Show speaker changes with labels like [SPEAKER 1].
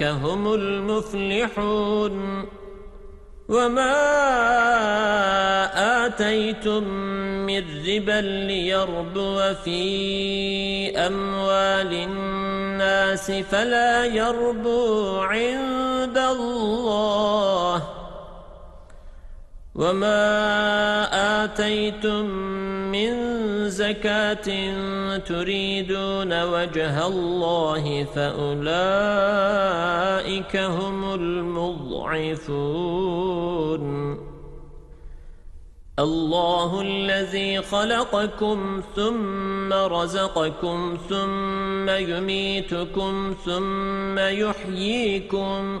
[SPEAKER 1] هم المفلحون. وما آتيتم من ربا ليربو في أموال الناس فلا يربو عند الله. وما آتيتم من زكاة تريدون وجه الله فأولئك هم المضعفون الله الذي خلقكم ثم رزقكم ثم يميتكم ثم يحييكم